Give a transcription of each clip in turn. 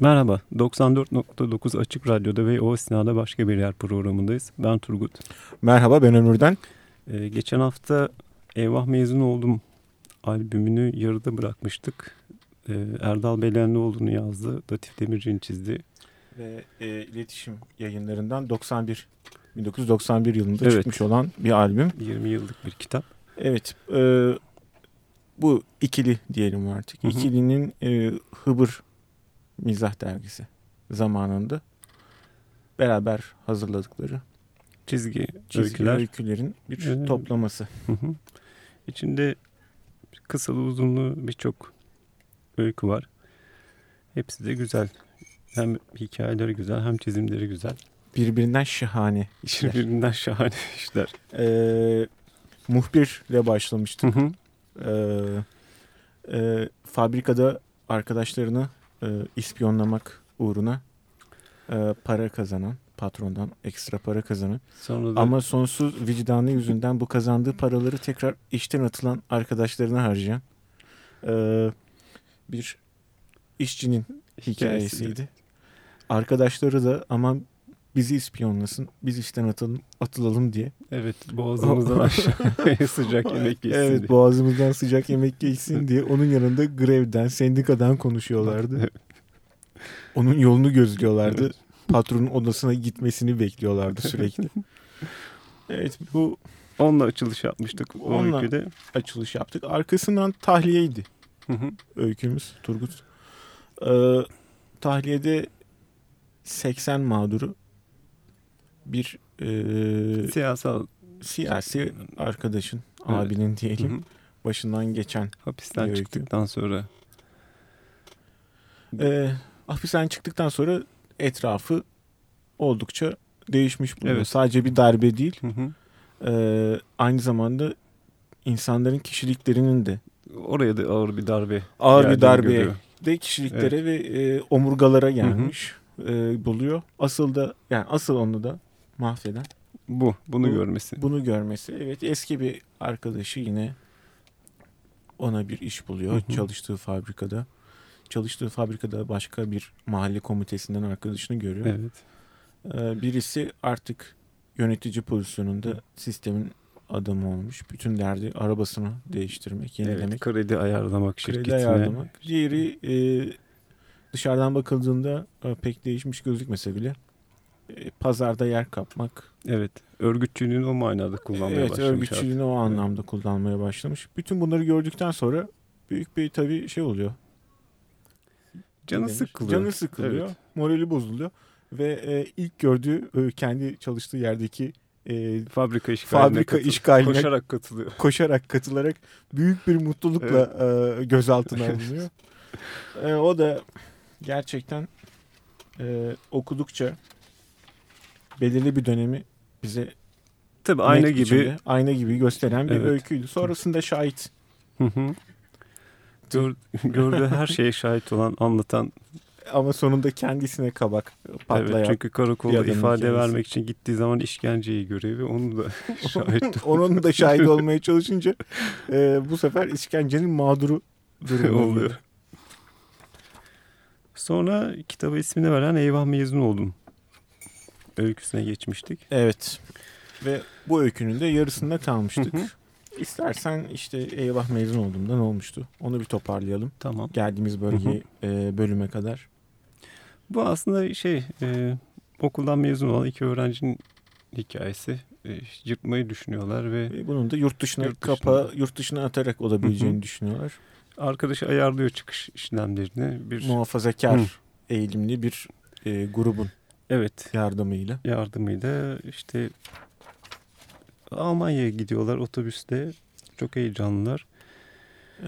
Merhaba, 94.9 Açık Radyo'da ve O Sina'da başka bir yer programındayız. Ben Turgut. Merhaba, ben Ömür'den. Ee, geçen hafta Eyvah Mezun Oldum albümünü yarıda bırakmıştık. Ee, Erdal Belenlioğlu'nu yazdı, Latif Demirci'nin çizdi. Ve e, iletişim yayınlarından 91, 1991 yılında evet. çıkmış olan bir albüm. 20 yıllık bir kitap. Evet, e, bu ikili diyelim artık. Hı hı. İkilinin e, Hıbır Mizah Dergisi zamanında beraber hazırladıkları çizgi, çizgi öyküler. öykülerin bir ee, toplaması. Hı hı. İçinde kısalı uzunlu birçok öykü var. Hepsi de güzel. Hem hikayeleri güzel hem çizimleri güzel. Birbirinden şahane işler. Birbirinden şahane işler. Ee, muhbirle başlamıştık. Hı hı. Ee, e, fabrikada arkadaşlarını e, ispiyonlamak uğruna e, para kazanan, patrondan ekstra para kazanan Sonra da... ama sonsuz vicdanı yüzünden bu kazandığı paraları tekrar işten atılan arkadaşlarına harcayan e, bir işçinin hikayesiydi. Arkadaşları da aman bizi ispiyonlasın, biz işten atalım, atılalım diye. Evet, boğazımızdan aşağı sıcak yemek geçsin Evet, diye. boğazımızdan sıcak yemek geçsin diye onun yanında grevden, sendikadan konuşuyorlardı. Onun yolunu gözlüyorlardı. Evet. Patronun odasına gitmesini bekliyorlardı sürekli. evet, bu... Onunla açılış yapmıştık o onunla öyküde. açılış yaptık. Arkasından tahliyeydi öykümüz Turgut. Ee, tahliyede 80 mağduru bir e, siyasal siyasi arkadaşın, evet. abinin diyelim, hı hı. başından geçen hapisten çıktıktan sonra e, hapisten çıktıktan sonra etrafı oldukça değişmiş bulunuyor. Evet. Sadece bir darbe değil. Hı hı. E, aynı zamanda insanların kişiliklerinin de oraya da ağır bir darbe ağır bir darbe de kişiliklere evet. ve e, omurgalara gelmiş hı hı. E, buluyor. Asıl da yani asıl onu da mahveden. Bu, bunu bu, görmesi. Bunu görmesi. Evet, eski bir arkadaşı yine ona bir iş buluyor hı hı. çalıştığı fabrikada. Çalıştığı fabrikada başka bir mahalle komitesinden arkadaşını görüyor. Evet. Ee, birisi artık yönetici pozisyonunda sistemin adamı olmuş. Bütün derdi arabasını değiştirmek, yenilemek. Evet, kredi ayarlamak kredi şirketine. Kredi ayarlamak. Diğeri e, dışarıdan bakıldığında e, pek değişmiş gözükmese bile pazarda yer kapmak. Evet. Örgütçülüğünü o manada kullanmaya evet, başlamış. Evet örgütçülüğünü o anlamda kullanmaya başlamış. Bütün bunları gördükten sonra büyük bir tabii şey oluyor. Canı denir? sıkılıyor. Canı sıkılıyor. Evet. Morali bozuluyor. Ve e, ilk gördüğü e, kendi çalıştığı yerdeki e, fabrika işgaline, fabrika katıl, işgaline koşarak katılıyor. Koşarak katılarak büyük bir mutlulukla evet. e, gözaltına alınıyor. e, o da gerçekten e, okudukça belirli bir dönemi bize Tabii ayna gibi ayna gibi gösteren bir evet. öyküydü. Sonrasında şahit. Hı hı. Gör, gördüğü her şeye şahit olan, anlatan ama sonunda kendisine kabak patlayan. Evet, çünkü karakolda ifade kendisi. vermek için gittiği zaman işkenceyi görüyor ve onu da şahit Onun da şahit olmaya çalışınca e, bu sefer işkencenin mağduru oluyor. Sonra kitaba ismini veren Eyvah Mezun Oldum öyküsüne geçmiştik. Evet. Ve bu öykünün de yarısında kalmıştık. İstersen işte eyvah mezun olduğumda ne olmuştu? Onu bir toparlayalım. Tamam. Geldiğimiz bölge e, bölüme kadar. Bu aslında şey e, okuldan mezun olan iki öğrencinin hikayesi. E, yırtmayı düşünüyorlar ve e, bunun da yurt dışına yurt dışına, kapa yurt dışına atarak olabileceğini Hı-hı. düşünüyorlar. Arkadaşı ayarlıyor çıkış işlemlerini. Bir muhafazakar Hı. eğilimli bir e, grubun Evet. Yardımıyla. Yardımıyla işte Almanya'ya gidiyorlar otobüste. Çok heyecanlılar. Ee,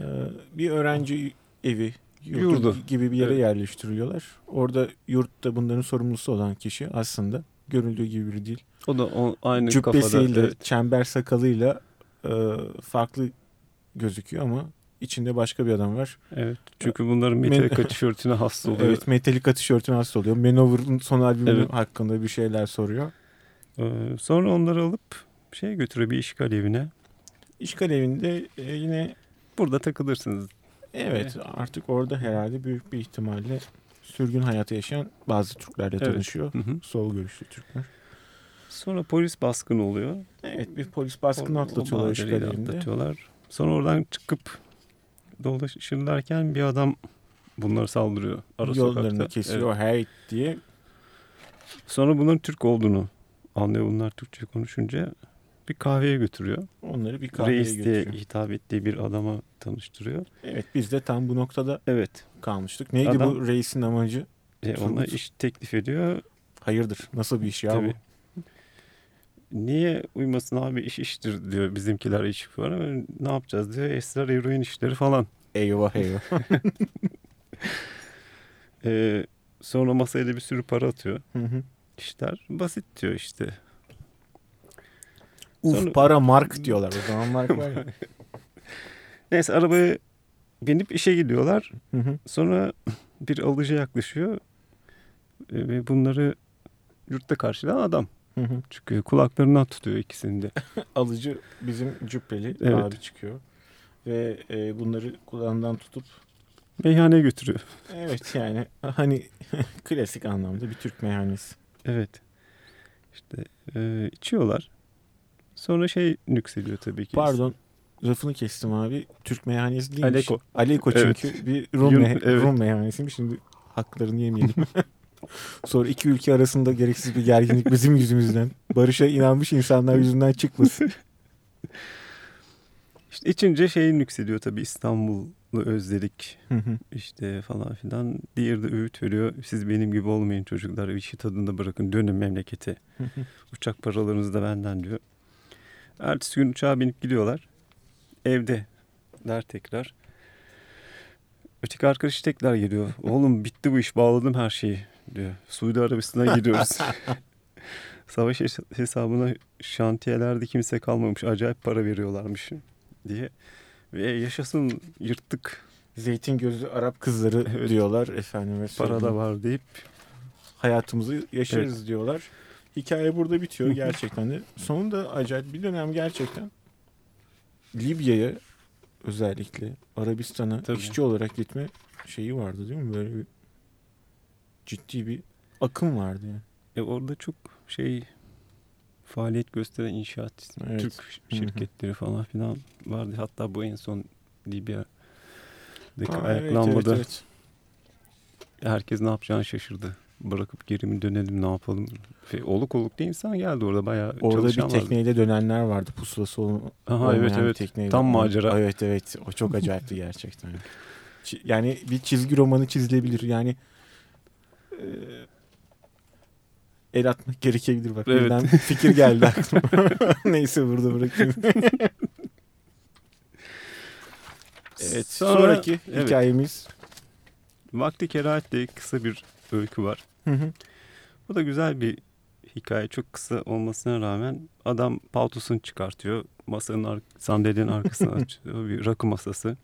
bir öğrenci evi yurdu gibi bir yere evet. yerleştiriliyorlar. Orada yurtta bunların sorumlusu olan kişi aslında görüldüğü gibi biri değil. O da o, aynı Cübbesiyle, kafada. Evet. çember sakalıyla e, farklı gözüküyor ama içinde başka bir adam var. Evet. Çünkü bunların Metallica tişörtüne hasta oluyor. Evet Metallica tişörtüne hasta oluyor. Manowar'ın son albümü evet. hakkında bir şeyler soruyor. Ee, sonra onları alıp şey götürüyor bir işgal evine. İşgal evinde e, yine burada takılırsınız. Evet artık orada herhalde büyük bir ihtimalle sürgün hayatı yaşayan bazı Türklerle Evet. tanışıyor. Hı hı. Sol görüşlü Türkler. Sonra polis baskını oluyor. Evet bir polis baskını O- o atlatıyorlar bahaneyle işgallerinde. atlatıyorlar. Sonra oradan çıkıp dolaşırlarken bir adam bunlara saldırıyor. Ara Yollarını sokakta. kesiyor Evet. hey diye. Sonra bunların Türk olduğunu anlıyor bunlar Türkçe konuşunca. Bir kahveye götürüyor. Onları bir kahveye Reis diye götürüyor. hitap ettiği bir adama tanıştırıyor. Evet biz de tam bu noktada Evet. kalmıştık. Neydi Adam- bu reisin amacı? E, ona iş teklif ediyor. Hayırdır? Nasıl bir iş ya Tabii. bu? Niye uymasın abi iş iştir diyor bizimkiler iş var ama ne yapacağız diyor esrar eroin işleri falan. Eyvah eyvah. E, sonra masaya da bir sürü para atıyor. Hı hı. İşler basit diyor işte. Uf Sonra- para mark diyorlar. O zaman mark var ya. Neyse arabaya binip işe gidiyorlar. Hı hı. Sonra bir alıcı yaklaşıyor ve bunları yurtta karşılayan adam Hı hı. çıkıyor. Kulaklarından tutuyor ikisini de. Alıcı bizim cübbeli Evet. abi çıkıyor. Ve e, bunları kulağından tutup Meyhaneye götürüyor. evet yani hani klasik anlamda bir Türk meyhanesi. Evet. İşte e, içiyorlar. Sonra şey nüksediyor tabii ki. Pardon lafını kestim abi. Türk meyhanesi değilmiş. Aleko. Aleko Evet. çünkü bir Rum, Yun- me- evet. Rum meyhanesiymiş. Şimdi haklarını yemeyelim. Sonra iki ülke arasında gereksiz bir gerginlik bizim yüzümüzden. Barış'a inanmış insanlar yüzünden çıkmasın. İşte içince şey nüksediyor tabii İstanbul'u özledik Hı hı. işte falan filan. Diğeri de öğüt veriyor. Siz benim gibi olmayın çocuklar. İşi tadında bırakın. Dönün memlekete. Hı. Uçak paralarınız da benden diyor. Ertesi gün uçağa binip gidiyorlar. Evde der tekrar. Öteki arkadaş tekrar geliyor. Oğlum bitti bu iş bağladım her şeyi diyor. Suudi Arabistan'a gidiyoruz. Savaş hes- hesabına şantiyelerde kimse kalmamış. Acayip para veriyorlarmış diye. Ve yaşasın yırttık Zeytin gözlü Arap kızları Evet. diyorlar efendim para da var deyip hayatımızı yaşarız diyorlar. Hikaye burada bitiyor gerçekten de. Sonunda acayip bir dönem gerçekten Libya'ya özellikle Arabistan'a işçi olarak gitme şeyi vardı değil mi? Böyle bir ciddi bir akım vardı yani. e, orada çok şey faaliyet gösteren inşaat Evet. Türk hı. şirketleri falan filan vardı. Hatta bu en son Libya'daki Aa, ayaklanmada evet, herkes ne yapacağını şaşırdı. Bırakıp geri mi dönelim ne yapalım. Oluk oluk değil insan geldi orada bayağı Orada bir çalışan vardı. tekneyle dönenler vardı. Pusulası ol- Aha, evet evet. tekneyle. Tam macera. Evet evet. O çok acayipti gerçekten. Yani bir çizgi romanı çizilebilir. Yani el atmak gerekebilir. Bak Evet. birden fikir geldi aklıma. Neyse burada bırakayım. evet. Sonra- sonraki evet. hikayemiz. Vakti Kerahat diye kısa bir öykü var. Hı hı. Bu da güzel bir hikaye. Çok kısa olmasına rağmen adam paltosunu çıkartıyor. Masanın ar- sandalyenin arkasına açıyor. Bir rakı masası.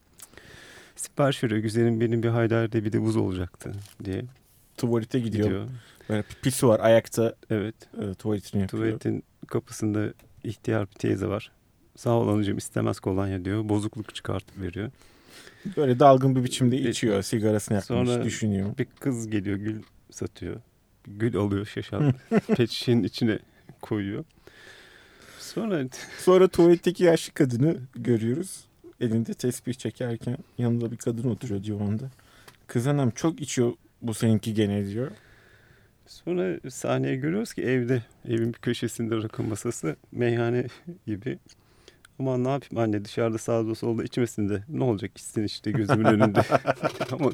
Sipariş veriyor. Güzelim benim bir haydarda bir de buz olacaktı diye Tuvalete gidiyor. gidiyor. Böyle pisi var. Ayakta Evet. e, tuvaletini yapıyor. Tuvaletin kapısında ihtiyar bir teyze var. Sağ ol anacığım istemez kolonya diyor. Bozukluk çıkartıp veriyor. Böyle dalgın bir biçimde içiyor. Sigarasını yakmış. sonra- Düşünüyor. Bir kız geliyor gül satıyor. Gül alıyor şaşal. Pet şişenin içine koyuyor. Sonra Sonra tuvaletteki yaşlı kadını görüyoruz. Elinde tesbih çekerken yanında bir kadın oturuyor divanda. Kız hanım çok içiyor bu seninki gene diyor. Sonra sahneye görüyoruz ki evde, evin bir köşesinde rakı masası, meyhane gibi. Ama ne yapayım anne dışarıda sağda solda içmesin de ne olacak içsin işte gözümün önünde. Ama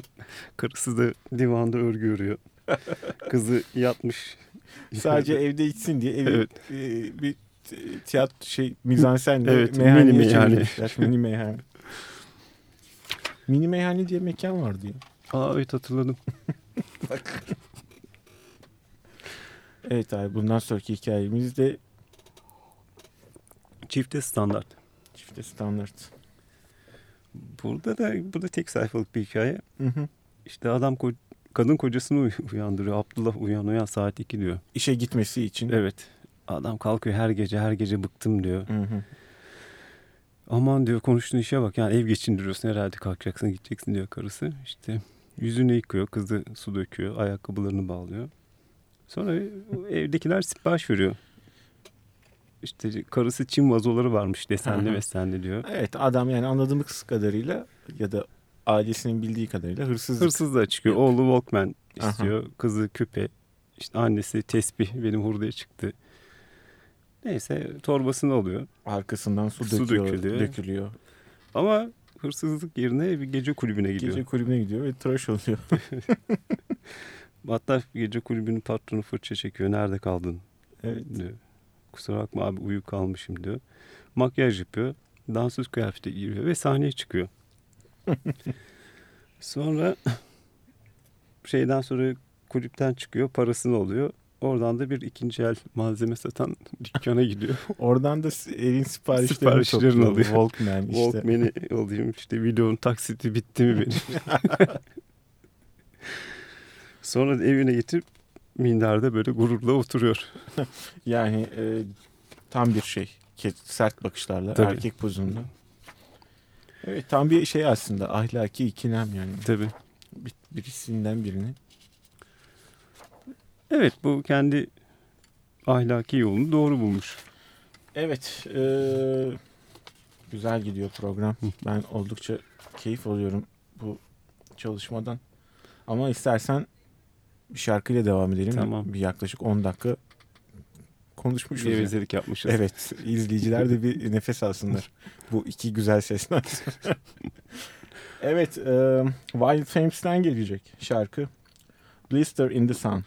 karısı da divanda örgü örüyor. Kızı yatmış. Sadece evde içsin diye evi Evet. e, bir tiyatro şey mizansenle Evet, meyhaneye mini meyhane. mini meyhane. Mini meyhane diye mekan vardı ya. Aa evet hatırladım. Evet abi bundan sonraki hikayemiz de Çifte standart. çifte standart. Burada da burada tek sayfalık bir hikaye. Hı hı. İşte adam ko- kadın kocasını uy- uyandırıyor. Abdullah uyan uyan saat 2 diyor. İşe gitmesi için. Evet. Adam kalkıyor her gece her gece bıktım diyor. Hı hı. Aman diyor konuştuğun işe bak yani ev geçindiriyorsun herhalde kalkacaksın gideceksin diyor karısı. İşte Yüzünü yıkıyor, kızı su döküyor, ayakkabılarını bağlıyor. Sonra evdekiler sipariş veriyor. İşte karısı Çin vazoları varmış desenli desenli diyor. Evet adam yani anladığımız kadarıyla ya da ailesinin bildiği kadarıyla hırsız. Hırsız da çıkıyor. Oğlu Walkman istiyor. Aha. Kızı küpe. İşte annesi tesbih benim hurdaya çıktı. Neyse torbasını alıyor. Arkasından su, su döküyor, dökülüyor. dökülüyor. Ama hırsızlık yerine bir gece kulübüne gidiyor. Gece kulübüne gidiyor ve tıraş oluyor. Hatta gece kulübünün patronu fırça çekiyor. Nerede kaldın? Evet. Diyor. Kusura bakma abi uyuk kalmışım diyor. Makyaj yapıyor. Dansöz kıyafete giriyor ve sahneye çıkıyor. sonra şeyden sonra kulüpten çıkıyor. Parasını alıyor. Oradan da bir ikinci el malzeme satan dükkana gidiyor. Oradan da evin siparişlerini, siparişlerini alıyor. Walkman işte. Walkman'i alayım işte videonun taksiti bitti mi benim. Sonra evine getirip minderde böyle gururla oturuyor. yani e, tam bir şey. Sert bakışlarla Tabii. erkek pozunda. Evet tam bir şey aslında ahlaki ikilem yani. Tabii. Bir, birisinden birini. Evet bu kendi ahlaki yolunu doğru bulmuş. Evet. E, güzel gidiyor program. Ben oldukça keyif alıyorum bu çalışmadan. Ama istersen bir şarkıyla devam edelim. Tamam. Bir yaklaşık 10 dakika konuşmuşuz. Gevezelik yani. yapmışız. Evet. izleyiciler de bir nefes alsınlar. Bu iki güzel sesler. evet. E, Wild Fames'ten gelecek şarkı. Blister in the Sun.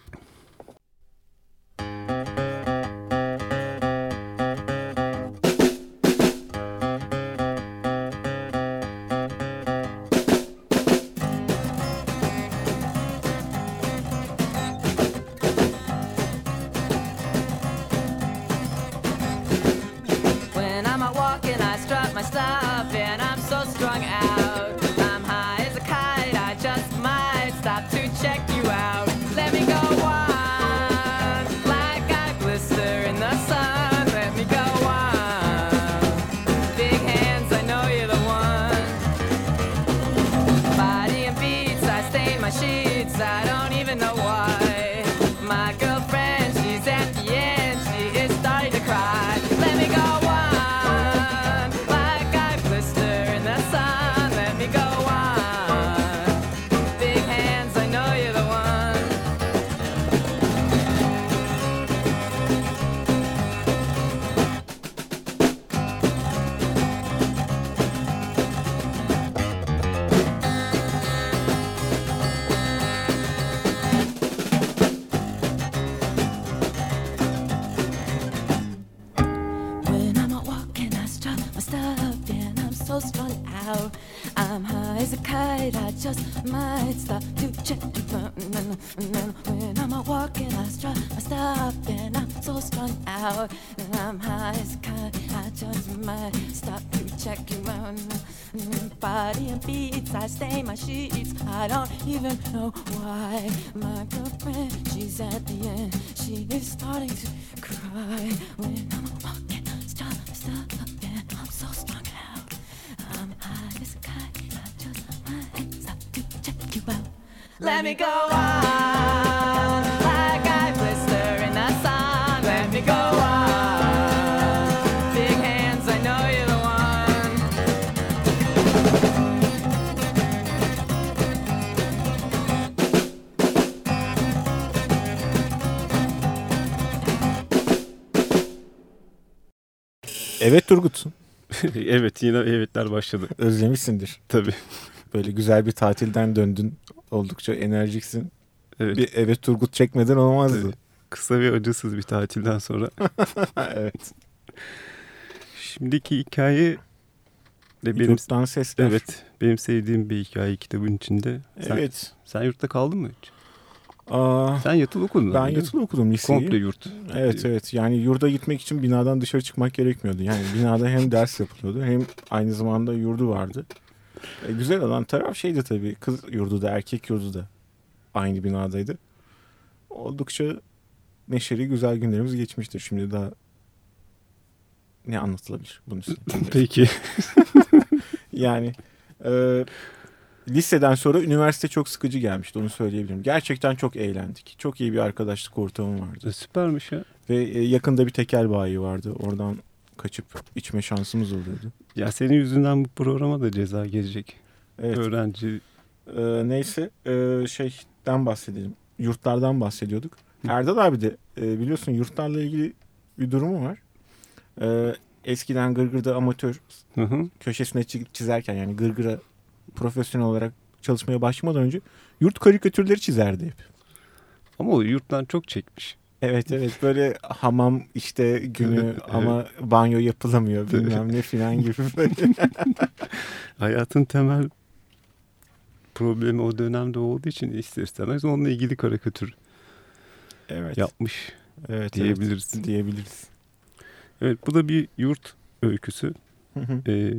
even know why. My girlfriend, she's at the end. She is starting to cry when I'm walking, stop, stop, again. I'm so strung out. I'm high as a kite. I just my hands up to check you out. Let me go out. evet yine evetler başladı. Özlemişsindir. Tabii. Böyle güzel bir tatilden döndün. Oldukça enerjiksin. Evet. Bir evet Turgut çekmeden olmazdı. Evet. Kısa ve acısız bir tatilden sonra. evet. Şimdiki hikaye de benim Yurttan sesler. Evet. Benim sevdiğim bir hikaye kitabın içinde. Sen, evet. Sen yurtta kaldın mı hiç? Aa, Sen yatılı okudun. Ben yatılı okudum liseyi. Komple yurt. Evet evet yani yurda gitmek için binadan dışarı çıkmak gerekmiyordu. Yani binada hem ders yapılıyordu hem aynı zamanda yurdu vardı. E, güzel olan taraf şeydi tabii kız yurdu da erkek yurdu da aynı binadaydı. Oldukça neşeli güzel günlerimiz geçmiştir. Şimdi daha ne anlatılabilir bunun üstüne? Peki. yani e, liseden sonra üniversite çok sıkıcı gelmişti onu söyleyebilirim. Gerçekten çok eğlendik. Çok iyi bir arkadaşlık ortamı vardı. E, Süpermiş ya. Ve e, yakında bir tekel bayi vardı. Oradan kaçıp içme şansımız oluyordu. Ya senin yüzünden bu programa da ceza gelecek. Evet. Öğrenci Ee, neyse e, şeyden bahsedelim. Yurtlardan bahsediyorduk. Erdal abi de e, biliyorsun yurtlarla ilgili bir durumu var. Ee, eskiden Gırgır'da amatör Hı hı. köşesine çi- çizerken yani Gırgır'a profesyonel olarak çalışmaya başlamadan önce yurt karikatürleri çizerdi hep. Ama o yurttan çok çekmiş. Evet evet böyle hamam işte günü ama banyo yapılamıyor bilmem ne filan gibi böyle. Hayatın temel problemi o dönemde olduğu için ister istemez onunla ilgili karikatür evet. yapmış evet, diyebiliriz. Evet, diyebiliriz. Evet bu da bir yurt öyküsü. Ee,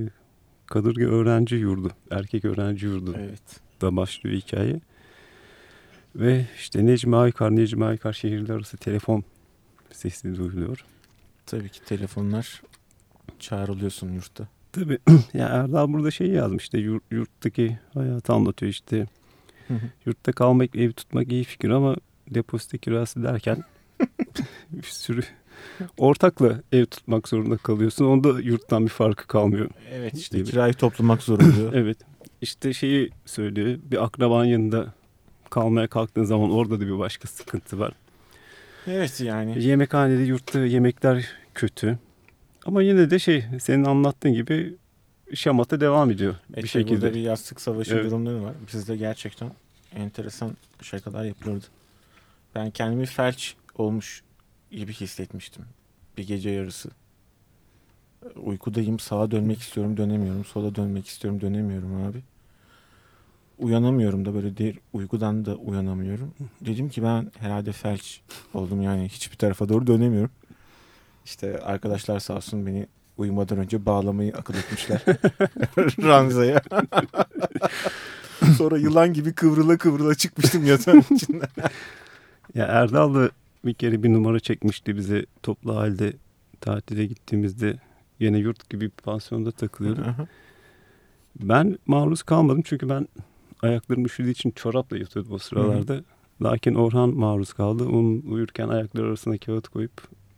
Kadırga öğrenci yurdu, erkek öğrenci yurdu evet. da başlıyor hikaye. Ve işte Necmi Aykar, Necmi Aykar şehirler arası telefon sesi duyuluyor. Tabii ki telefonlar çağrılıyorsun yurtta. Tabii ya Erdal burada şey yazmış işte yur- yurttaki hayatı anlatıyor işte. Hı hı. Yurtta kalmak, ev tutmak iyi fikir ama depozito kirası derken bir sürü ortakla ev tutmak zorunda kalıyorsun. Onda yurttan bir farkı kalmıyor. Evet işte Gibi. kirayı toplamak zor oluyor. Evet. İşte şeyi söylüyor. Bir akraban yanında kalmaya kalktığın zaman orada da bir başka sıkıntı var. evet yani. Yemekhanede yurtta yemekler kötü. Ama yine de şey senin anlattığın gibi şamata devam ediyor Evet, bir şekilde. Burada bir yastık savaşı Evet. durumları var. Bizde gerçekten enteresan şakalar yapılıyordu. Ben kendimi felç olmuş gibi hissetmiştim. Bir gece yarısı. Uykudayım sağa dönmek istiyorum dönemiyorum. Sola dönmek istiyorum dönemiyorum abi. Uyanamıyorum da böyle değil uykudan da uyanamıyorum. Dedim ki ben herhalde felç oldum yani hiçbir tarafa doğru dönemiyorum. İşte arkadaşlar sağ olsun beni uyumadan önce bağlamayı akıl etmişler. ranzaya. Sonra yılan gibi kıvrıla kıvrıla çıkmıştım yatağın içinden. Ya Erdal da bir kere bir numara çekmişti bize toplu halde tatile gittiğimizde yine yurt gibi bir pansiyonda takılıyorduk. Ben maruz kalmadım çünkü ben ayaklarım üşüdüğü için çorapla yatıyordum o sıralarda. Lakin Orhan maruz kaldı. Onun uyurken ayakları arasına kağıt koyup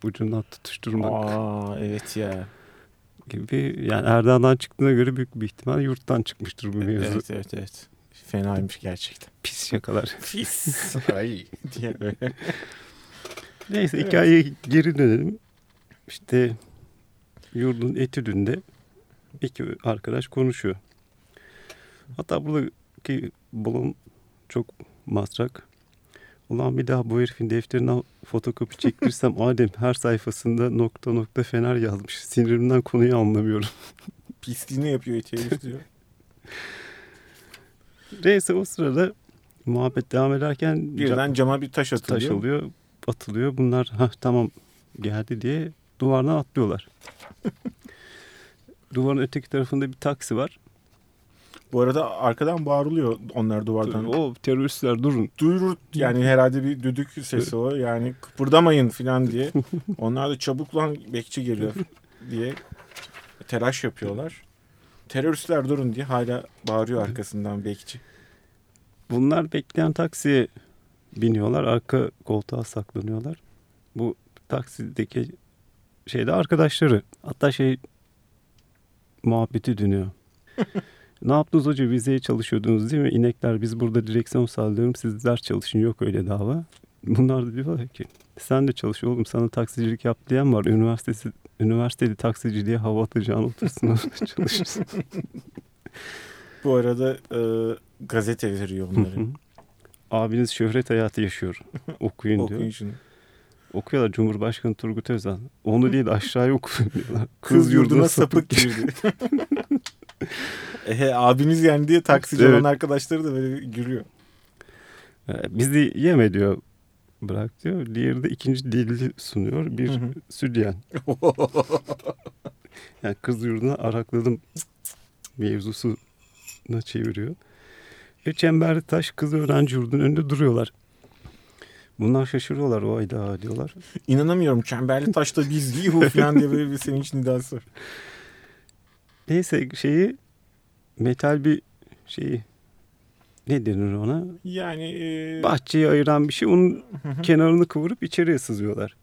ucundan tutuşturmak Aa evet ya. gibi. Yani Erdal'dan çıktığına göre büyük bir ihtimal yurttan çıkmıştır bu mevzu. Evet evet evet. Fenaymış gerçekten. Pis şakalar. Pis. Ay diye böyle. Neyse Evet. hikayeye geri dönelim. İşte yurdun etüdünde iki arkadaş konuşuyor. Hatta buradaki balon çok matrak. Ulan bir daha bu herifin defterinden fotokopi çektirsem Adem her sayfasında nokta nokta fener yazmış. Sinirimden konuyu anlamıyorum. Pisliğini yapıyor herif diyor. Neyse o sırada muhabbet devam ederken Birden cama bir taş atılıyor. taş oluyor, atılıyor. Bunlar ha tamam geldi diye duvardan atlıyorlar. Duvarın öteki tarafında bir taksi var. Bu arada arkadan bağırılıyor onlar duvardan. O teröristler durun. Duyurur yani herhalde bir düdük sesi o. Yani kıpırdamayın falan diye. Onlar da çabuk lan bekçi geliyor diye telaş yapıyorlar. Teröristler durun diye hala bağırıyor arkasından bekçi. Bunlar bekleyen taksiye biniyorlar. Arka koltuğa saklanıyorlar. Bu taksideki şeyde arkadaşları. Hatta şey muhabbeti dönüyor. ne yaptınız hoca vizeye çalışıyordunuz değil mi? İnekler biz burada direksiyon sağlıyorum sizler çalışın yok öyle dava. Bunlar da diyorlar ki sen de çalış oğlum sana taksicilik yap diyen var. Üniversitesi, üniversiteli taksici diye hava atacağın otursun orada çalışırsın. Bu arada e, gazete veriyor bunları. Abiniz şöhret hayatı yaşıyor. Okuyun diyor. Okuyun şunu. Okuyorlar Cumhurbaşkanı Turgut Özal. Onu değil aşağıya okuyun diyorlar. Kız, yurduna sapık girdi. Ehe abiniz yani diye taksici Evet. olan arkadaşları da böyle gülüyor. Ee, Bizi yeme diyor. Bırak diyor. Diğeri de ikinci delili sunuyor. Bir Hı hı. südyen. Yani kız yurduna arakladım mevzusuna çeviriyor. Ve Çemberli Taş kız öğrenci yurdunun önünde duruyorlar. Bunlar şaşırıyorlar. O ayda diyorlar. İnanamıyorum Çemberli Taş'ta biz yuhu falan diye böyle bir sevinç nidası var. Neyse şeyi metal bir şeyi ne denir ona? Yani e, Bahçeyi ayıran bir şey. Onun hı hı. kenarını kıvırıp içeriye sızıyorlar.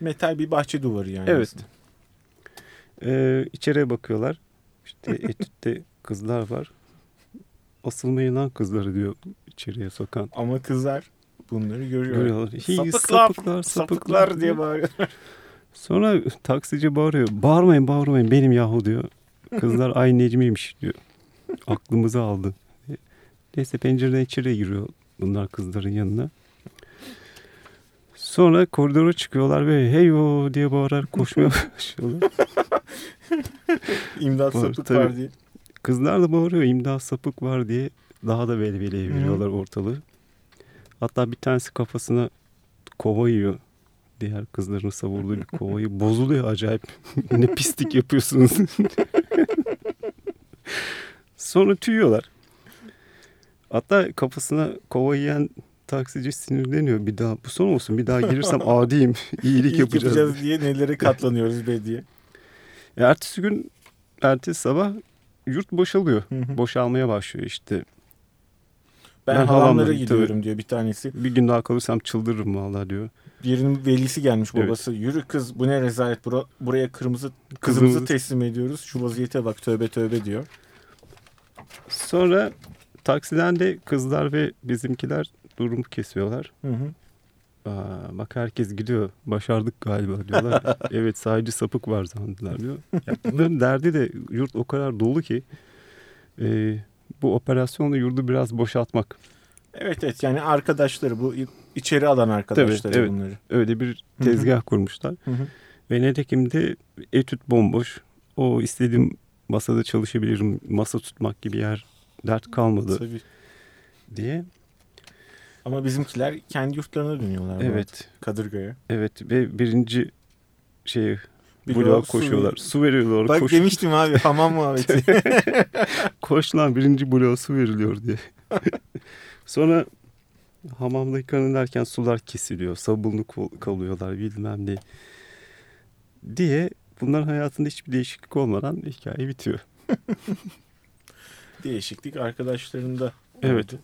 metal bir bahçe duvarı yani. Evet. aslında. Ee, içeriye bakıyorlar. İşte etütte kızlar var. Asılmayın lan kızları diyor içeriye sokan. Ama kızlar bunları görüyor. Görüyorlar. Sapıklar, sapıklar, sapıklar, sapıklar diye bağırıyor. Sonra taksici bağırıyor. Bağırmayın bağırmayın benim yahu diyor. Kızlar ay Necmi'ymiş diyor. Aklımızı aldı. Neyse pencereden içeri giriyor bunlar kızların yanına. Sonra koridora çıkıyorlar ve hey o diye bağırarak koşmaya başlıyorlar. İmdat sapık var diye. Kızlar da bağırıyor imdat sapık var diye daha da velveleye veriyorlar ortalığı. Hatta bir tanesi kafasına kova yiyor. Diğer kızların savurduğu bir kovayı bozuluyor acayip. ne pislik yapıyorsunuz. Sonra tüyüyorlar. Hatta kafasına kova yiyen taksici sinirleniyor. Bir daha bu son olsun bir daha gelirsem adiyim. İyilik İlk yapacağız. yapacağız diye nelere katlanıyoruz be diye. E, ertesi gün ertesi sabah yurt boşalıyor. Hı hı. Boşalmaya başlıyor işte. Ben, Ben halamlara gidiyorum diyor bir tanesi. Bir gün daha kalırsam çıldırırım vallahi diyor. Birinin velisi gelmiş Evet. babası. Yürü kız bu ne rezalet Bura- buraya kırmızı kızımızı Kızımızı- teslim ediyoruz. Şu vaziyete bak tövbe tövbe diyor. Sonra taksiden de kızlar ve bizimkiler durumu kesiyorlar. Hı hı. Aa, bak herkes gidiyor. Başardık galiba diyorlar. evet sadece sapık var zannediler diyor. Ya bunların derdi de yurt o kadar dolu ki e, bu operasyonla yurdu biraz boşaltmak. Evet evet yani arkadaşları bu içeri alan arkadaşları evet. bunları. Öyle bir tezgah kurmuşlar. Hı hı. Ve netekim de etüt bomboş. O istediğim masada çalışabilirim. Masa tutmak gibi yer dert kalmadı Tabii. diye. Ama bizimkiler kendi yurtlarına dönüyorlar. Evet. Kadırga'ya. Evet ve birinci şey bloğa bloğa su- koşuyorlar. Su, veriyorlar. Bak koş, demiştim abi hamam muhabbeti. koş lan birinci bloğa su veriliyor diye. Sonra hamamda yıkanırken sular kesiliyor. Sabunlu kal- kalıyorlar bilmem ne. Diye bunların hayatında hiçbir değişiklik olmadan hikaye bitiyor. Değişiklik arkadaşlarında. Evet. oldu.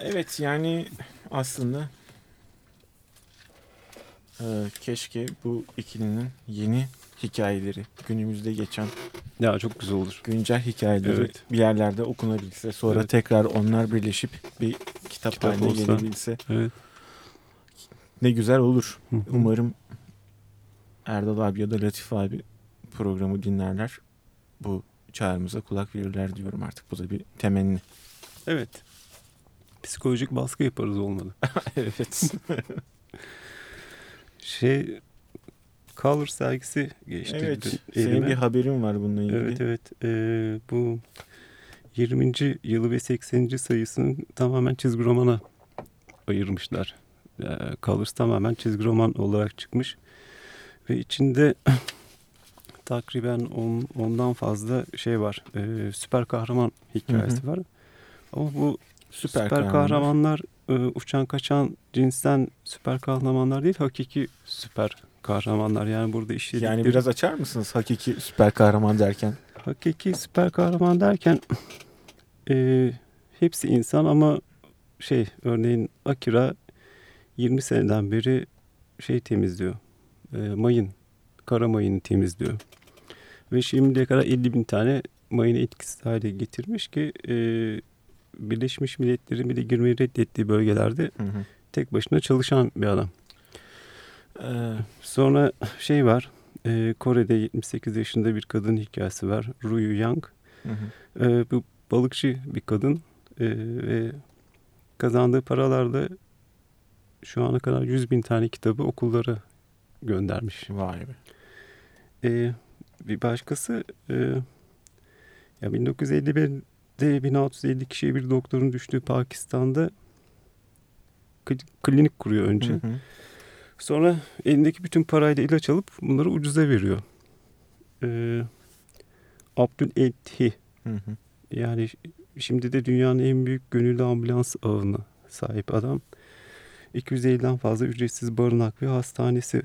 Evet yani aslında e, keşke bu ikilinin yeni hikayeleri günümüzde geçen Ya çok güzel olur. güncel hikayeleri Evet. bir yerlerde okunabilse sonra Evet. tekrar onlar birleşip bir kitap, Kitap haline olsa. gelebilse Evet. ne güzel olur. Hı hı. Umarım Erdal abi ya da Latif abi programı dinlerler. Bu çağrımıza kulak verirler diyorum artık. Bu da bir temenni. Evet. Psikolojik baskı yaparız olmadı. evet. Şey Color sergisi geçti. evet. dün Senin elime. bir haberin var bununla ilgili. Evet evet. Ee, bu 20. yılı ve 80. sayısını tamamen çizgi romana ayırmışlar. Ee, Colors tamamen çizgi roman olarak çıkmış. Ve içinde takriben on, ondan fazla şey var. Ee, süper kahraman hikayesi var. Ama bu Süper, süper, kahramanlar. kahramanlar e, uçan kaçan cinsten süper kahramanlar değil hakiki süper kahramanlar. Yani burada işledikleri... Yani biraz açar mısınız hakiki süper kahraman derken? Hakiki süper kahraman derken e, hepsi insan ama şey örneğin Akira 20 seneden beri şey temizliyor. E, mayın, kara mayını temizliyor. Ve şimdiye kadar 50 bin tane mayını etkisiz hale getirmiş ki e, Birleşmiş Milletler'in bile girmeyi reddettiği bölgelerde Hı hı. tek başına çalışan bir adam. Ee, Sonra şey var. e, Kore'de 78 yaşında bir kadın hikayesi var. Ruyu Yang. hı hı. E, bu balıkçı bir kadın e, ve kazandığı paralarla şu ana kadar 100 bin tane kitabı okullara göndermiş. Vay be. E, bir başkası e, ya 1951'de 1650 kişiye bir doktorun düştüğü Pakistan'da kli- klinik kuruyor önce. Hı hı. Sonra elindeki bütün parayla ilaç alıp bunları ucuza veriyor. Ee, Abdül Ethi Hı hı. yani şimdi de dünyanın en büyük gönüllü ambulans ağına sahip adam. 250'den fazla ücretsiz barınak ve hastanesi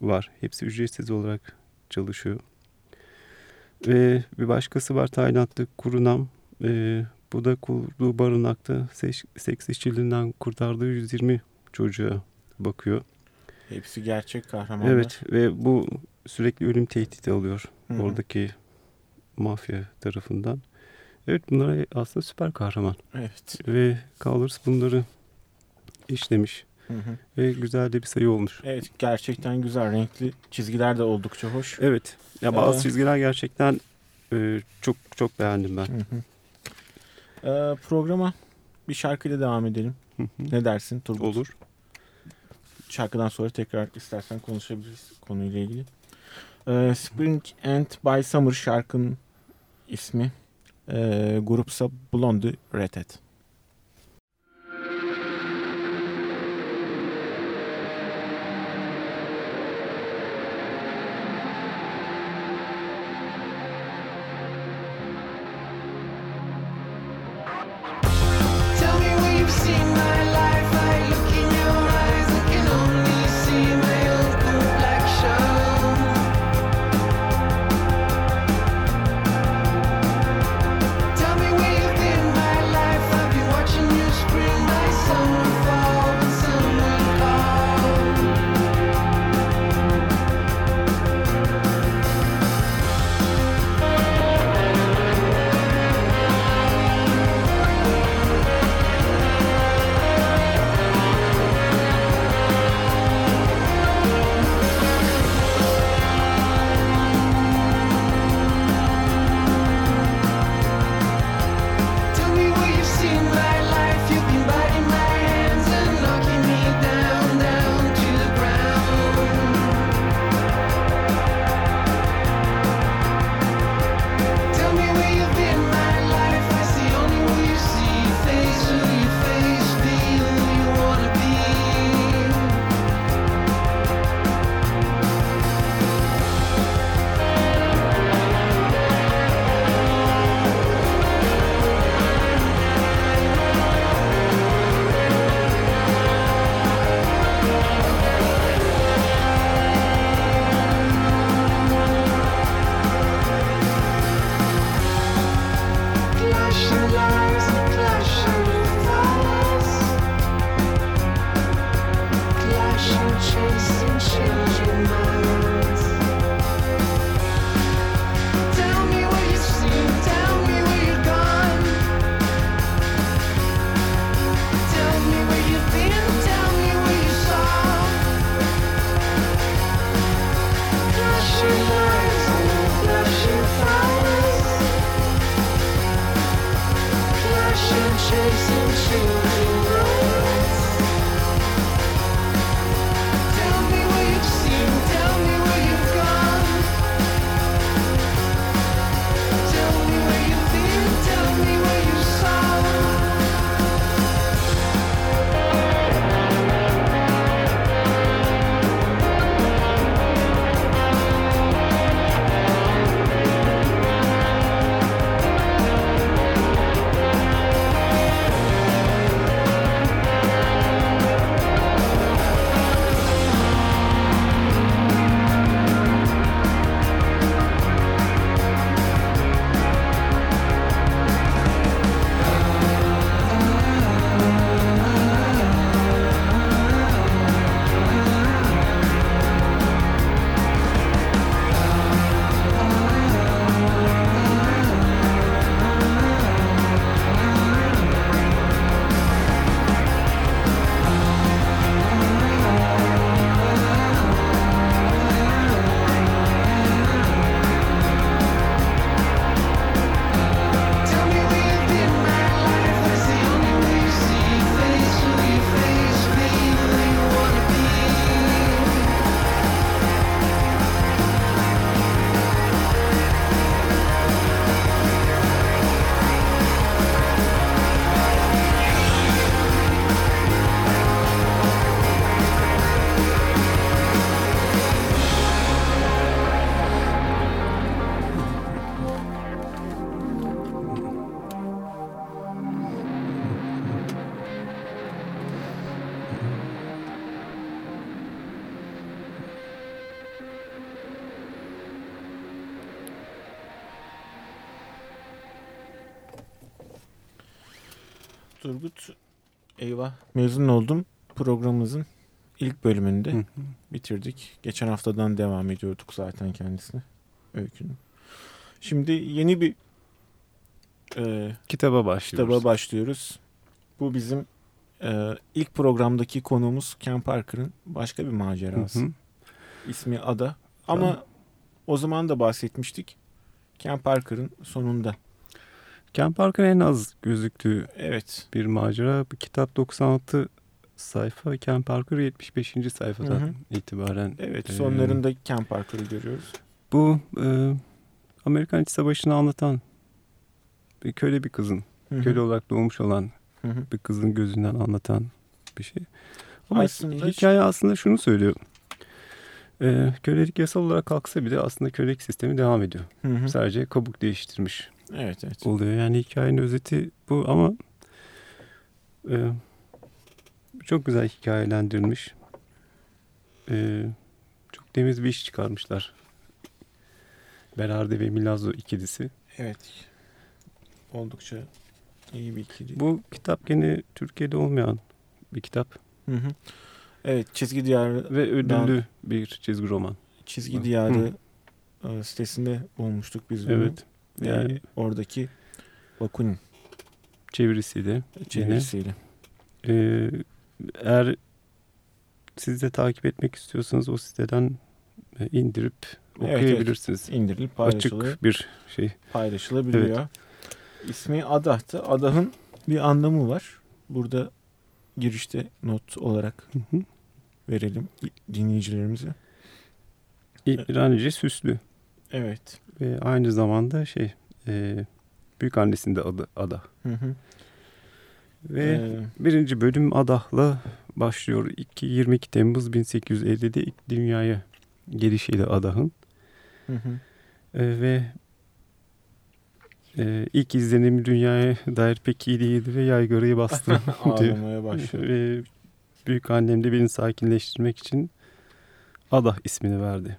var. Hepsi ücretsiz olarak çalışıyor. Ve bir başkası var Tayland'da Kurunam. Ee, Bu da kurduğu barınakta seks, seks işçiliğinden kurtardığı 120 çocuğa bakıyor. Hepsi gerçek kahramanlar. Evet ve bu sürekli ölüm tehdidi alıyor Hı hı. oradaki mafya tarafından. Evet bunlar aslında süper kahraman. Evet. Ve Cowlers bunları işlemiş. Hı hı. Ve güzel de bir sayı olmuş. Evet gerçekten güzel. Renkli çizgiler de oldukça hoş. Evet. Ya bazı Ee, çizgiler gerçekten e, çok çok beğendim ben. Hı hı. Ee, programa bir şarkıyla devam edelim. Ne dersin Turgut? Olur. Şarkıdan sonra tekrar istersen konuşabiliriz konuyla ilgili. Ee, Spring and by Summer şarkının ismi. Ee, grupsa Blondie. Tell eyvah mezun oldum programımızın ilk bölümünde Hı hı. bitirdik. Geçen haftadan devam ediyorduk zaten kendisine öykünün. Şimdi yeni bir e, Kitaba başlıyoruz. kitaba başlıyoruz. Bu bizim e, ilk programdaki konuğumuz Ken Parker'ın başka bir Hı macerası. hı. İsmi Ada. Ama o zaman da bahsetmiştik. Ken Parker'ın sonunda. Ken Parker'ın en az gözüktüğü Evet. bir macera. Bu kitap 96 sayfa. Ken Parker 75. sayfadan Hı hı. itibaren. Evet sonlarında Ken Parker'ı görüyoruz. Bu e, Amerikan İç Savaşı'nı anlatan bir köle bir kızın, Hı hı. köle olarak doğmuş olan Hı hı. bir kızın gözünden anlatan bir şey. Ama Aslında- hikaye aslında şunu söylüyor. E, kölelik yasal olarak kalksa bile aslında kölelik sistemi devam ediyor. Hı hı. Sadece kabuk değiştirmiş Evet evet. oluyor. Yani hikayenin özeti bu ama e, çok güzel hikayelendirilmiş. E, çok temiz bir iş çıkarmışlar. Berardi ve Milazzo ikilisi. Evet. Oldukça iyi bir ikili. Bu kitap gene Türkiye'de olmayan bir kitap Hı hı. Evet çizgi diyarı ve ödüllü bir çizgi roman. çizgi Hı. diyarı e, sitesinde bulmuştuk biz bunu. Evet. Ve Yani oradaki Bakunin çevirisiyle. çevirisiyle. Ee, eğer siz de takip etmek istiyorsanız o siteden e, indirip Evet, okuyabilirsiniz. indirilip Açık paylaşılıyor, bir şey. paylaşılabiliyor. İsmi Adah'tı. Adah'ın bir anlamı var. Burada girişte not olarak Hı hı. Verelim dinleyicilerimize. İbranice süslü Evet. ve aynı zamanda şey e, büyük annesinin de adı Ada. Hı hı. Ve Ee, birinci bölüm Adah'la başlıyor. 2, 22 Temmuz 1850'de ilk dünyaya gelişiyle Adah'ın. hı hı. E, ve e, ilk izlenimi dünyaya dair pek iyi değildi ve yaygarayı bastı. Ağlamaya başlıyor. Ve büyük annem de beni sakinleştirmek için Adah ismini verdi.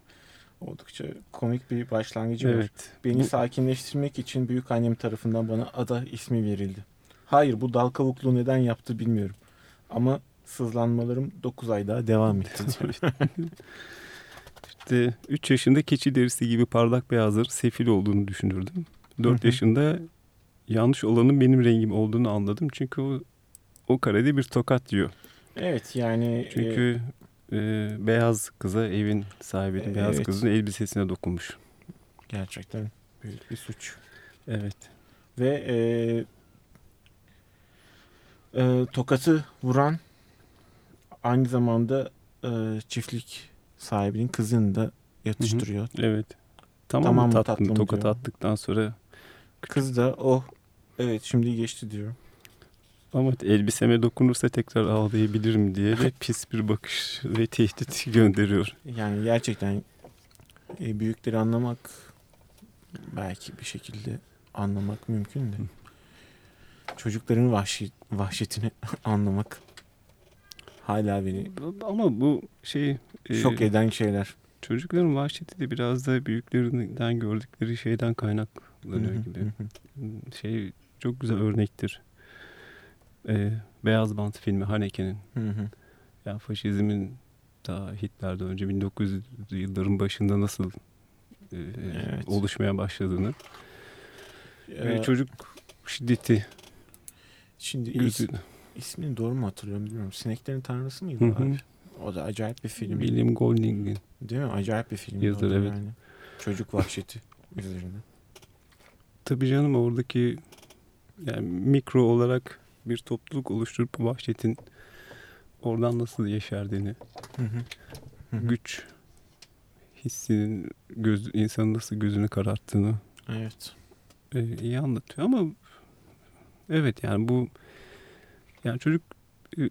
Oldukça komik bir başlangıcı var. Evet. Beni Bu- sakinleştirmek için büyük annem tarafından bana Ada ismi verildi. Hayır bu dal kavukluğu neden yaptı bilmiyorum. Ama sızlanmalarım 9 ay daha devam etti. İşte 3 yaşında keçi derisi gibi parlak beyazları sefil olduğunu düşünürdüm. 4 Hı hı. yaşında yanlış olanın benim rengim olduğunu anladım. Çünkü o, o karede bir tokat diyor. Evet yani Çünkü e, beyaz kıza evin sahibinin E, beyaz evet. kızın elbisesine dokunmuş. e, gerçekten büyük bir suç. Evet. Ve e, e, tokatı vuran aynı zamanda e, çiftlik sahibinin kızını da yatıştırıyor. Evet. Tamam, Tamam mı tatlım? tatlım Tokat diyor. attıktan sonra Kız da oh evet şimdi geçti diyor. Ama elbiseme dokunursa tekrar ağlayabilirim diye de pis bir bakış ve tehdit gönderiyor. Yani gerçekten e, büyükleri anlamak belki bir şekilde anlamak mümkün de çocukların vahşi, vahşetini anlamak hala beni Ama bu şey e, şok eden şeyler. çocukların vahşeti de biraz da büyüklerinden gördükleri şeyden kaynaklanıyor gibi. Şey çok güzel örnektir. E, Beyaz Bant filmi Haneke'nin Hı hı. yani faşizmin daha Hitler'den önce 1900 yılların başında nasıl e, Evet. oluşmaya başladığını Ee, çocuk şiddeti Şimdi is, ismini doğru mu hatırlıyorum bilmiyorum. Sineklerin Tanrısı mıydı Hı hı. abi? O da acayip bir film. William Golding'in Değil mi? Acayip bir film. Yazar, evet. Yani. Çocuk vahşeti üzerine. Tabii canım oradaki yani mikro olarak bir topluluk oluşturup bu vahşetin oradan nasıl yeşerdiğini, Hı hı. Hı hı. güç hissinin göz, insanın nasıl gözünü kararttığını Evet. e, iyi anlatıyor ama evet yani bu yani çocuk e,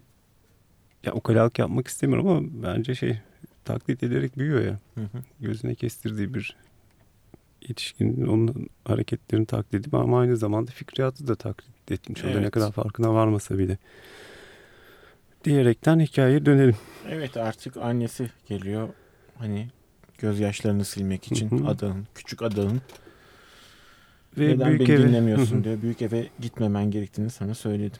ya ukalalık yapmak istemiyorum ama bence şey taklit ederek büyüyor ya Hı hı. gözüne kestirdiği bir yetişkinin onun hareketlerini taklit edip ama aynı zamanda fikriyatı da taklit etmiş. O da ne Evet. kadar farkına varmasa bile. Diyerekten hikayeye dönelim. Evet artık annesi geliyor. Hani gözyaşlarını silmek için Hı hı. adağın, küçük adağın. Ve Neden büyük beni eve- dinlemiyorsun Hı diyor. Büyük eve gitmemen gerektiğini sana söyledim.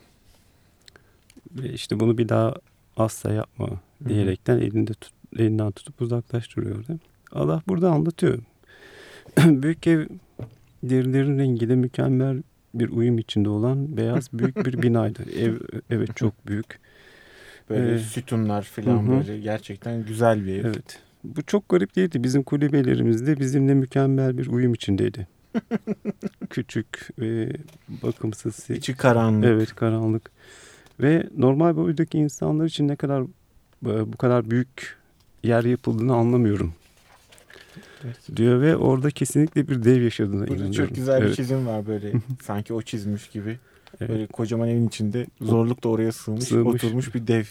Ve işte bunu bir daha asla yapma diyerekten elinde tut, elinden tutup uzaklaştırıyordu. Allah burada anlatıyor. büyük ev derilerin rengiyle mükemmel bir uyum içinde olan beyaz büyük bir binaydı. Ev evet çok büyük. Böyle Ee, sütunlar falan hı böyle gerçekten güzel bir ev. Evet. Bu çok garip değildi. Bizim kulübelerimizde bizimle mükemmel bir uyum içindeydi. Küçük ve bakımsız. İçi karanlık. Evet karanlık. Ve normal boydaki insanlar için ne kadar bu kadar büyük yer yapıldığını anlamıyorum. Diyor ve orada kesinlikle bir dev yaşadığına Burada inanıyorum. çok güzel bir Evet. çizim var böyle. Sanki o çizmiş gibi. Evet. Böyle kocaman evin içinde zorlukla oraya sığmış, Sığmış. oturmuş bir dev.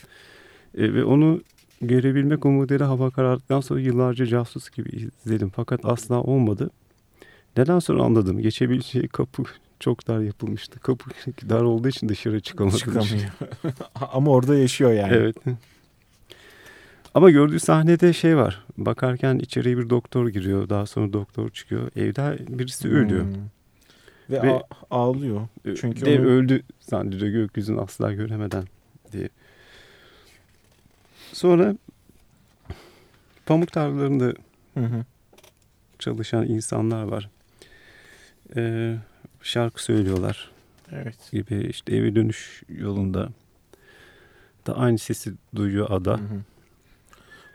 E, ve onu görebilmek umuduyla hava karardıktan sonra yıllarca casus gibi izledim. Fakat asla olmadı. Neden sonra anladım. Geçebileceği kapı çok dar yapılmıştı. Kapı dar olduğu için dışarı çıkamadı. Çıkamıyor. Ama orada yaşıyor yani. Evet. Ama gördüğü sahnede şey var. Bakarken içeriye bir doktor giriyor. Daha sonra doktor çıkıyor. Evde birisi ölüyor. Hmm. Ve, Ve- ağlıyor. Çünkü Dev onu- öldü zannediyor gökyüzünü asla göremeden diye. Sonra pamuk tarlalarında Hı hı. çalışan insanlar var. Ee, şarkı söylüyorlar Evet. gibi işte eve dönüş yolunda da aynı sesi duyuyor ada. Hı hı.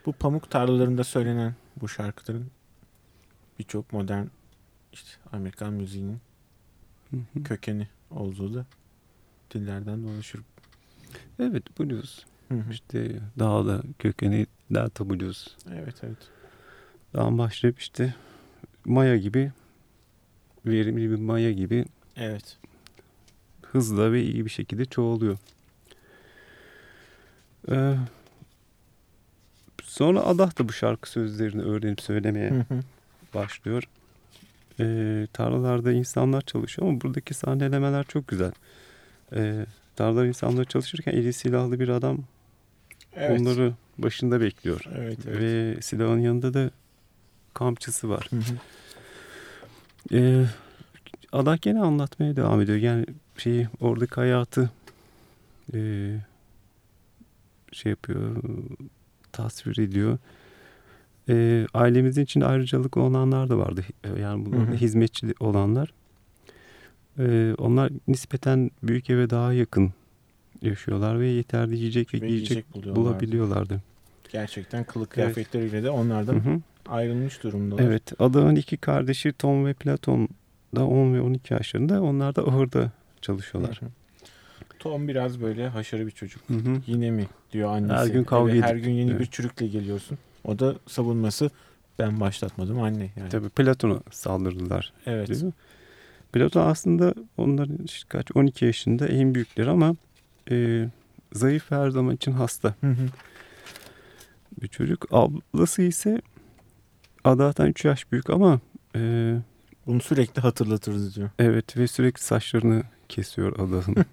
Bu pamuk tarlalarında söylenen bu şarkıların birçok modern işte Amerikan müziğinin Hı hı. kökeni olduğu da dillerden dolaşır. Evet blues. Hı hı. İşte dağda kökeni delta blues. Evet evet. Dağın başlayıp işte maya gibi verimli bir maya gibi Evet. hızla ve iyi bir şekilde çoğalıyor. Ee, sonra Allah da bu şarkı sözlerini öğrenip söylemeye Hı hı. başlıyor. Ee, tarlalarda insanlar çalışıyor ama buradaki sahnelemeler çok güzel. Ee, tarlalar insanlar çalışırken eli silahlı bir adam Evet. onları başında bekliyor. Evet, evet. Ve silahın yanında da kamçısı var. Hı hı. Ee, Allah gene anlatmaya devam ediyor. Yani şeyi oradaki hayatı e, şey yapıyor, tasvir ediyor. Ee, ailemizin içinde ayrıcalık olanlar da vardı. Ee, Yani bunlar Hı hı. hizmetçi olanlar. Ee, onlar nispeten büyük eve daha yakın yaşıyorlar ve yeterli yiyecek ve, Ve giyecek yiyecek buluyorlardı. bulabiliyorlardı. Gerçekten kılık kıyafetleriyle de onlardan Hı hı. ayrılmış durumdalar. Evet, adamın iki kardeşi Tom ve Platon da 10 ve 12 yaşlarında. Onlar da ahırda çalışıyorlar. Hı hı. Tom biraz böyle haşarı bir çocuk. Hı hı. Yine mi diyor annesi. Her gün kavga Evet, Her gün yeni Evet. bir çürükle geliyorsun. O da savunması ben başlatmadım anne. Yani. Tabii Platon'a saldırdılar Evet. diyor. Platon aslında onların kaç 12 yaşında en büyükleri ama e, zayıf her zaman için hasta Hı hı. bir çocuk. Ablası ise Adat'tan 3 yaş büyük ama e, Bunu sürekli hatırlatırdı diyor. evet ve sürekli saçlarını kesiyor Adat'ın.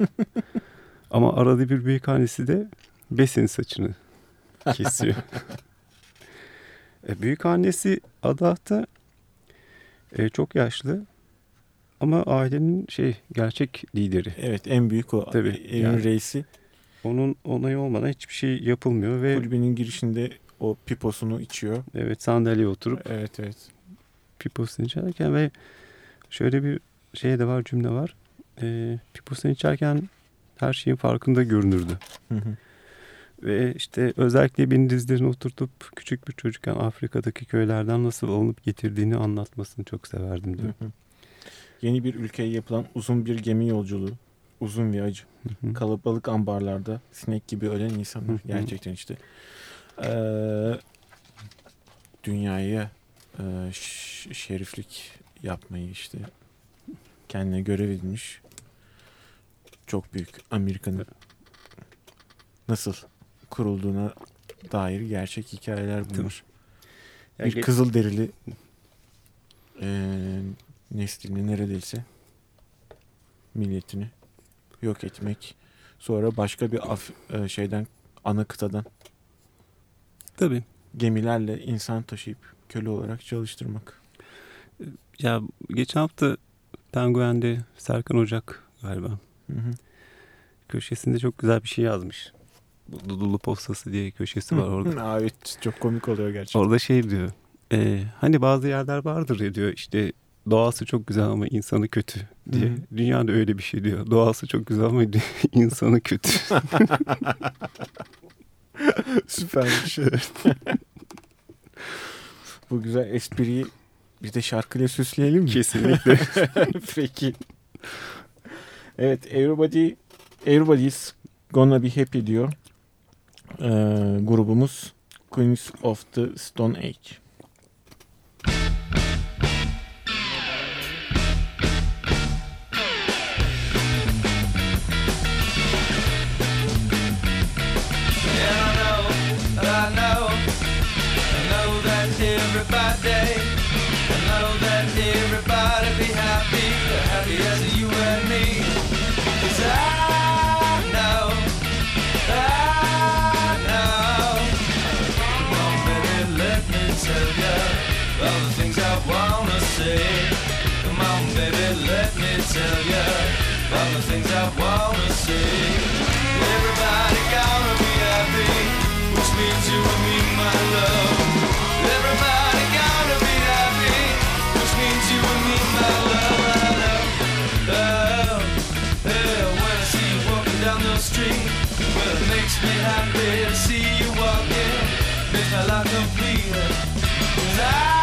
ama arada bir büyük annesi de Besin saçını kesiyor. e, büyük annesi Adat'ta e, çok yaşlı ama ailenin şey gerçek lideri. Evet en büyük o. Tabii, Evin yani. reisi. Onun onayı olmadan hiçbir şey yapılmıyor ve Kulübenin girişinde o piposunu içiyor. evet sandalyeye oturup Evet evet. piposunu içerken ve şöyle bir şey de var cümle var. E, piposunu içerken her şeyin farkında görünürdü. Hı hı. Ve işte özellikle beni dizlerine oturtup küçük bir çocukken Afrika'daki köylerden nasıl alınıp getirdiğini anlatmasını çok severdim diyor. Hı hı. Yeni bir ülkeye yapılan uzun bir gemi yolculuğu. Uzun ve acı. Hı hı. Kalabalık ambarlarda sinek gibi ölen insanlar. Hı hı. Gerçekten işte. Ee, dünyaya e, şeriflik yapmayı işte kendine görev edinmiş çok büyük Amerika'nın nasıl kurulduğuna dair gerçek hikayeler bunlar. Ya Bir kızıl derili e, neslini neredeyse milletini yok etmek sonra başka bir af, e, şeyden ana kıtadan Tabii. gemilerle insan taşıyıp köle olarak çalıştırmak. Ya geçen hafta Penguen'de Serkan Ocak galiba Hı hı. köşesinde çok güzel bir şey yazmış. Dudullu Postası diye köşesi var orada. Evet çok komik oluyor gerçekten. Orada şey diyor. e, hani bazı yerler vardır ya diyor işte doğası çok güzel ama insanı kötü diye. Dünyada öyle bir şey diyor. Doğası çok güzel ama insanı kötü. Süpermiş. Bu güzel espriyi biz de şarkıyla süsleyelim mi? Kesinlikle. Peki. Evet, everybody, everybody's gonna be happy diyor. Ee, grubumuz Queens of the Stone Age. Tell you all the things I wanna say. Everybody gonna be happy, which means you and me, my love. Everybody gonna be happy, which means you and me, my love. I love, love. Yeah, when I see you walking down the street, well, it makes me happy to see you walking. Makes my life complete. 'Cause I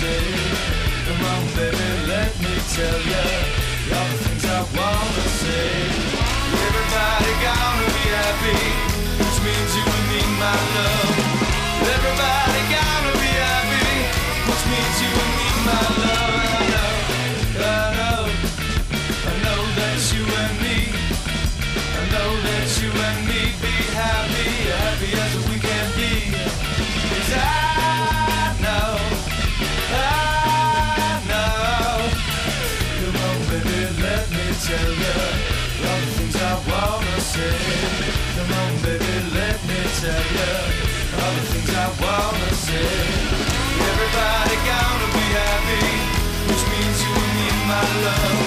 wanna. Come on, baby, let me tell you all the things I wanna say. Everybody gonna be happy, which means you and me, my love. Tell you all the things I wanna say. Come on, baby, let me tell you all the things I wanna say. Everybody gonna be happy, which means you and me, my love.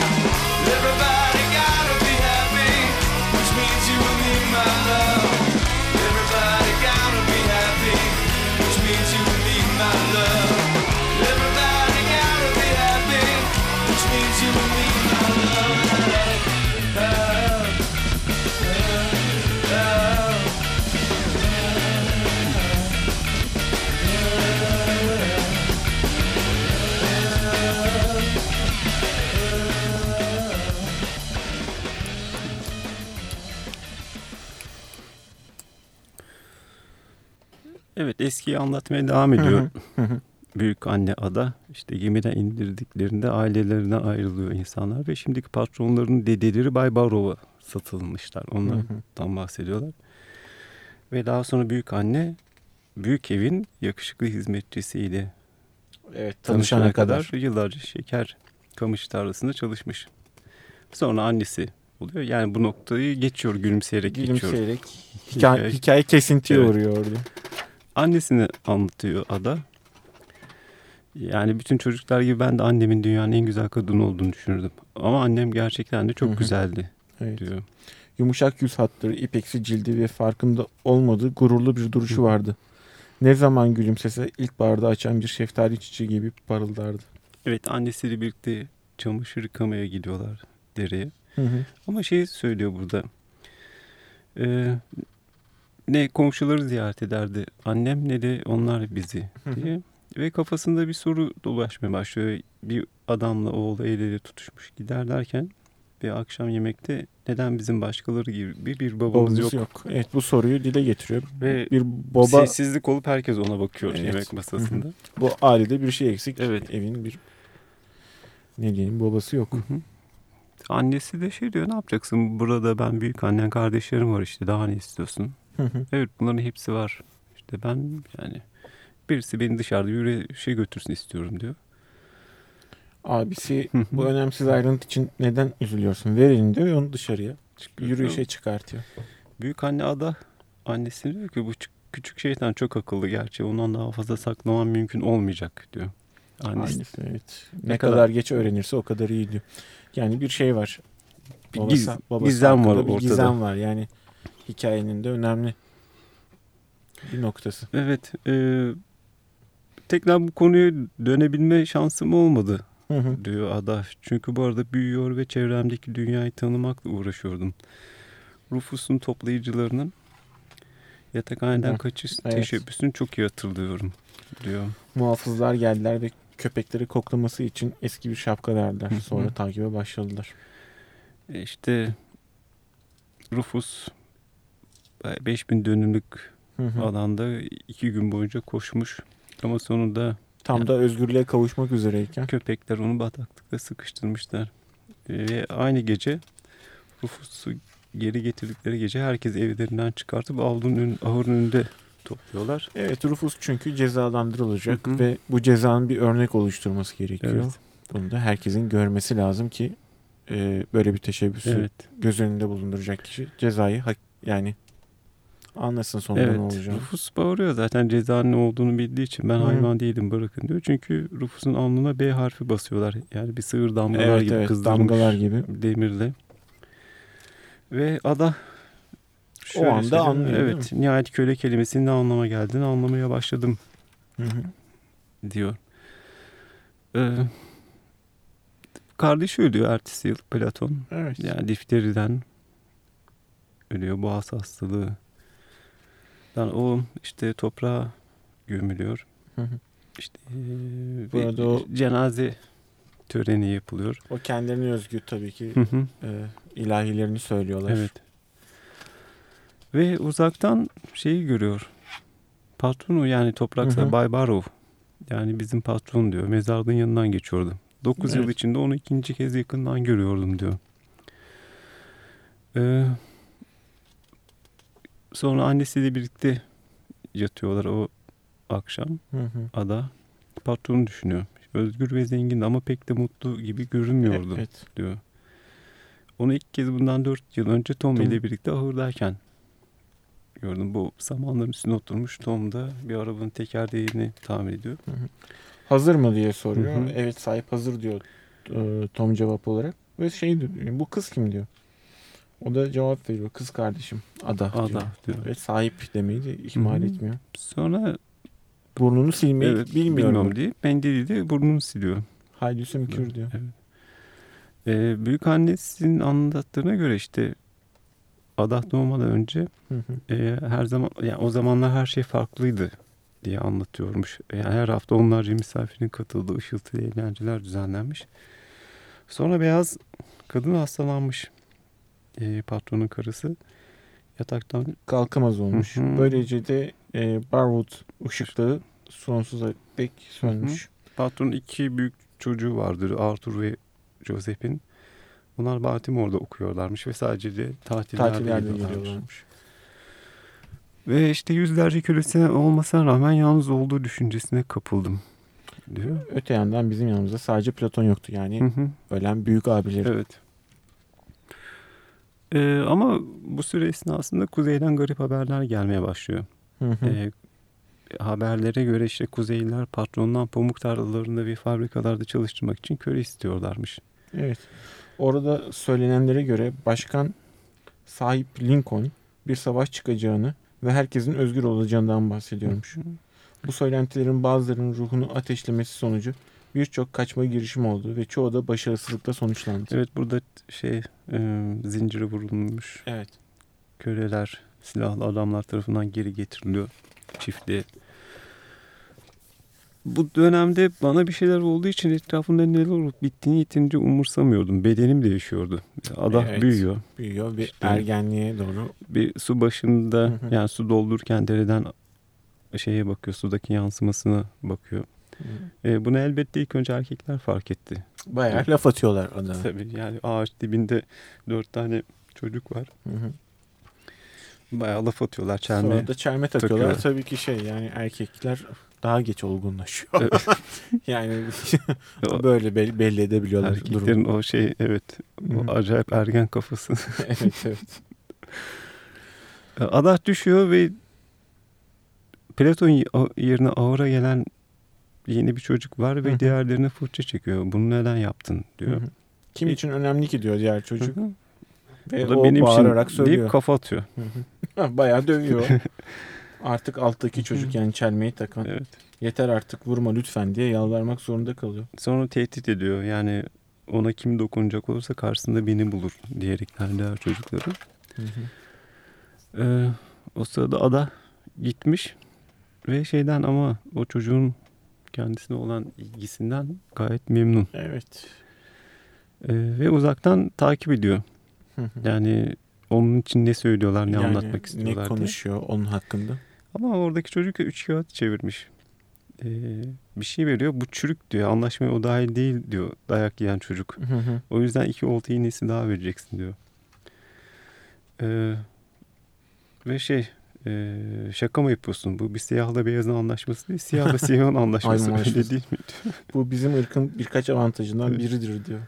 Evet eskiyi anlatmaya devam ediyor. Büyük anne ada işte gemiden indirdiklerinde ailelerinden ayrılıyor insanlar ve şimdiki patronlarının dedeleri Bay Barrow'a satılmışlar. Onlardan bahsediyorlar. Ve daha sonra büyük anne büyük evin yakışıklı hizmetçisiydi. Evet, Tanışana tanışana kadar, kadar. yıllarca şeker kamış tarlasında çalışmış. Sonra annesi oluyor. Yani bu noktayı geçiyor gülümseyerek geçiyor. Gülümseyerek hikaye, Hikaye- hikaye kesintiye Evet. uğruyor orada. Annesini anlatıyor ada. Yani bütün çocuklar gibi ben de annemin dünyanın en güzel kadını olduğunu düşünürdüm. Ama annem gerçekten de çok Hı hı. güzeldi Evet. diyor. Yumuşak yüz hatları, ipeksi cildi ve farkında olmadığı gururlu bir duruşu Hı. vardı. Ne zaman gülümsese ilkbaharda açan bir şeftali çiçeği gibi parıldardı. Evet annesiyle birlikte çamaşır yıkamaya gidiyorlar dereye. Hı hı. Ama şey söylüyor burada. Ee, ne komşuları ziyaret ederdi annem ne de onlar bizi diye. Ve kafasında bir soru dolaşmaya başlıyor. Bir adamla oğlu el ele tutuşmuş gider derken bir akşam yemekte neden bizim başkaları gibi bir, babamız yok. yok. Evet bu soruyu dile getiriyor. Ve Bir baba sessizlik olup herkes ona bakıyor Evet. yemek masasında. bu ailede bir şey eksik. Evet. Evin bir ne diyeyim babası yok. Hı. Annesi de şey diyor ne yapacaksın burada ben büyük annen kardeşlerim var işte daha ne istiyorsun? Hı hı. Evet bunların hepsi var. İşte ben yani birisi beni dışarıda yürüyüşe götürsün istiyorum diyor. Abisi bu önemsiz ayrıntı için neden üzülüyorsun? Verin diyor onu dışarıya. Çıkıyor. Yürüyüşe çıkartıyor. Büyük anne ada annesine diyor ki bu küçük şeytan çok akıllı gerçi. Ondan daha fazla saklaman mümkün olmayacak diyor. Annesi. Aynısı evet. Ne, Ne kadar, kadar- geç öğrenirse o kadar iyi diyor. Yani bir şey var. Bir Babası- giz- babası gizem var hakkında bir ortada. gizem var. Yani hikayenin de önemli bir noktası. Evet. E, tekrar bu konuya dönebilme şansım olmadı Hı hı. diyor Ada. Çünkü bu arada büyüyor ve çevremdeki dünyayı tanımakla uğraşıyordum. Rufus'un toplayıcılarının yatakhaneden Hı, kaçış evet. teşebbüsünü çok iyi hatırlıyorum diyor. Muhafızlar geldiler ve köpekleri koklaması için eski bir şapka verdiler. Hı hı. Sonra takibe başladılar. E işte Rufus 5000 dönümlük Hı hı. alanda iki gün boyunca koşmuş. Ama sonunda Tam da özgürlüğe kavuşmak üzereyken. köpekler onu bataklıkta sıkıştırmışlar. E, Ve aynı gece Rufus'u geri getirdikleri gece herkes evlerinden çıkartıp avlunun ön, ahırın önünde topluyorlar. Evet Rufus çünkü cezalandırılacak Hı hı. ve bu cezanın bir örnek oluşturması gerekiyor. Evet. Bunu da herkesin görmesi lazım ki e, böyle bir teşebbüsü Evet. göz önünde bulunduracak kişi cezayı hak, yani anlasın sonunda Evet. ne olacağını. Rufus bağırıyor zaten cezanın ne olduğunu bildiği için ben Hı. hayvan değilim bırakın diyor. Çünkü Rufus'un alnına B harfi basıyorlar. Yani bir sığır damgalar Evet gibi evet damgalar gibi. demirle. Ve ada O anda söyleyeyim, anlıyor, Evet. Nihayet köle kelimesinin ne anlama geldiğini anlamaya başladım Hı hı. diyor. Ee, kardeşi ölüyor ertesi yıl Platon. Evet. Yani difteriden ölüyor. Boğaz hastalığı. Yani o işte toprağa gömülüyor. Hı hı. İşte ee, Bu arada o- cenaze töreni yapılıyor. O kendilerine özgü tabii ki Hı hı. e, ilahilerini söylüyorlar. Evet. Ve uzaktan şeyi görüyor. Patronu yani topraksa Hı hı. Bay Barrow. Yani bizim patron diyor. Mezarlığın yanından geçiyordu. 9 yıl Evet. içinde onu ikinci kez yakından görüyordum diyor. Ee, sonra annesiyle birlikte yatıyorlar o akşam Hı hı. ada. Patronu düşünüyor. Özgür ve zengin ama pek de mutlu gibi görünmüyordu Evet. diyor. Onu ilk kez bundan 4 yıl önce Tom Tom. ile birlikte ahırdayken gördüm. Bu samanların üstüne oturmuş. Tom da bir arabanın tekerleğini tamir ediyor. Hazır mı diye soruyor. Hı hı. Evet sahip hazır diyor e, Tom cevap olarak. Ve şey diyor bu kız kim diyor. O da cevap veriyor. Kız kardeşim. Ada, Ada diyor. diyor. Ve sahip demeyi de ihmal Hı hı. etmiyor. Sonra Burnunu silmeyi evet, bilmiyorum. bilmiyorum diye mendiliyle burnunu siliyor. Haydi sümkür diyor. Evet. Ee, büyük annesinin anlattığına göre işte Ada doğmadan önce Hı hı. e, her zaman yani o zamanlar her şey farklıydı diye anlatıyormuş. Yani her hafta onlarca misafirin katıldığı ışıltılı eğlenceler düzenlenmiş. Sonra beyaz kadın hastalanmış. E, patronun karısı yataktan Kalkamaz olmuş. Hı hı. Böylece de e, Barwood ışıklığı sonsuza dek sönmüş. patronun iki büyük çocuğu vardır Arthur ve Joseph'in. Bunlar Baltimore'da okuyorlarmış ve sadece de tatillerde, Tatillerde geliyorlarmış. Ve işte yüzlerce kölesi olmasına rağmen yalnız olduğu düşüncesine kapıldım diyor. Öte yandan bizim yanımızda sadece Platon yoktu. Yani Hı hı. ölen büyük abileri. Evet. Ee, ama bu süre esnasında kuzeyden garip haberler gelmeye başlıyor. Hı hı. Ee, haberlere göre işte Kuzeyliler patrondan pamuk tarlalarında ve fabrikalarda çalıştırmak için köle istiyorlarmış. Evet. Orada söylenenlere göre başkan sahip Lincoln bir savaş çıkacağını ve herkesin özgür olacağından bahsediyormuş. Bu söylentilerin bazılarının ruhunu ateşlemesi sonucu birçok kaçma girişimi oldu ve çoğu da başarısızlıkla sonuçlandı. Evet burada şey e, zincire vurulmuş Evet. köleler silahlı adamlar tarafından geri getiriliyor çiftliğe. Bu dönemde bana bir şeyler olduğu için etrafımda neler olup bittiğini yeterince umursamıyordum. Bedenim değişiyordu. Ada Evet. büyüyor. Büyüyor bir İşte- ergenliğe doğru. Bir su başında Hı hı. yani su doldururken dereden şeye bakıyor, sudaki yansımasına bakıyor. E, bunu elbette ilk önce erkekler fark etti. Bayağı laf atıyorlar adama. Tabii yani ağaç dibinde dört tane çocuk var. Hı hı. Bayağı laf atıyorlar çelme. Sonra da çelme takıyorlar. takıyorlar. Tabii ki şey yani erkekler daha geç olgunlaşıyor. Evet. yani böyle belli, belli edebiliyorlar Erkeklerin durumu. o şey evet o acayip ergen kafası. evet evet. Adah düşüyor ve Platon yerine ağıra gelen yeni bir çocuk var ve Hı hı. diğerlerine fırça çekiyor. Bunu neden yaptın diyor. Hı hı. Kim için önemli ki diyor diğer çocuk. Hı hı. Ve O da o benim bağırarak için söylüyor. deyip kafa atıyor. Bayağı dövüyor. artık alttaki çocuk yani çelmeyi takan. Evet. Yeter artık vurma lütfen diye yalvarmak zorunda kalıyor. Sonra tehdit ediyor. Yani ona kim dokunacak olursa karşısında beni bulur diyerekten diğer çocukları. Ee, o sırada ada gitmiş ve şeyden ama o çocuğun kendisine olan ilgisinden gayet memnun. Evet. Ee, ve uzaktan takip ediyor. Yani onun için ne söylüyorlar, ne Yani anlatmak istiyorlar Ne diye. konuşuyor onun hakkında. Ama oradaki çocuk üç kağıt çevirmiş. Ee, bir şey veriyor. Bu çürük diyor. Anlaşmaya o dahil değil diyor. Dayak yiyen çocuk. O yüzden iki olta iğnesi daha vereceksin diyor. Ee, ve şey e, şaka mı yapıyorsun? Bu bir siyahla beyazın anlaşması değil. Siyahla siyahın anlaşması. Öyle değil mi? Bu bizim ırkın birkaç avantajından Evet. biridir diyor.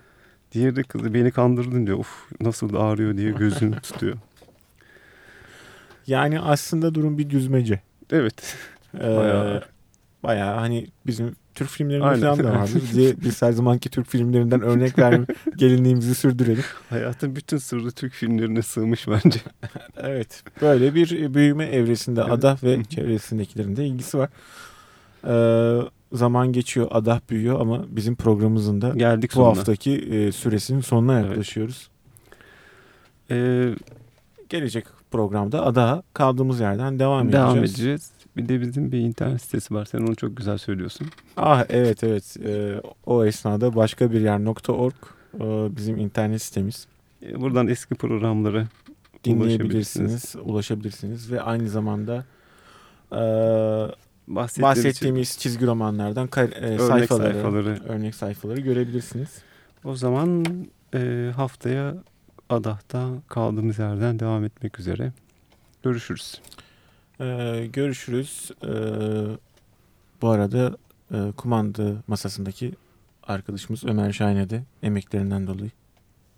Diğeri de kızı beni kandırdın diyor. Uf nasıl da ağrıyor diye gözünü tutuyor. Yani aslında durum bir düzmece. Evet. Ee, Bayağı. Bayağı. hani bizim Türk filmlerinde Aynen. falan da vardır diye biz her zamanki Türk filmlerinden örnek verme gelinliğimizi sürdürelim. Hayatın bütün sırrı Türk filmlerine sığmış bence. Evet. Böyle bir büyüme evresinde Evet. Adah Hı ve çevresindekilerin de ilgisi var. Ee, zaman geçiyor, Adah büyüyor ama bizim programımızın da Geldik bu sonuna. haftaki e, süresinin sonuna Evet. yaklaşıyoruz. Ee, Gelecek programda Adah'a kaldığımız yerden devam, devam edeceğiz. edeceğiz. Bir de bizim bir internet sitesi var. Sen onu çok güzel söylüyorsun. Ah evet evet. Ee, o esnada başka bir yer.org e, bizim internet sitemiz. Ee, Buradan eski programları Dinleyebilirsiniz, ulaşabilirsiniz ve aynı zamanda e, bahsettiğimiz, bahsettiğimiz çizgi romanlardan e, örnek sayfaları, sayfaları. örnek sayfaları görebilirsiniz. O zaman e, haftaya Adah'ta kaldığımız yerden devam etmek üzere. Görüşürüz. Ee, görüşürüz. Ee, bu arada e, kumanda masasındaki arkadaşımız Ömer Şahin'e de emeklerinden dolayı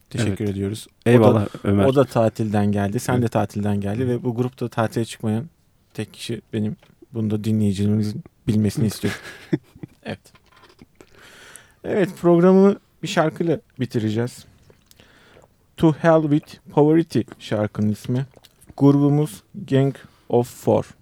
teşekkür ediyoruz. O da- Eyvallah Ömer. O da tatilden geldi. Sen de Evet. tatilden geldi ve bu grupta tatile çıkmayan tek kişi benim. Bunu da dinleyicilerimizin bilmesini istiyorum. evet. Evet programı bir şarkıyla bitireceğiz. To Hell With Poverty şarkının ismi. Grubumuz Gang of Four.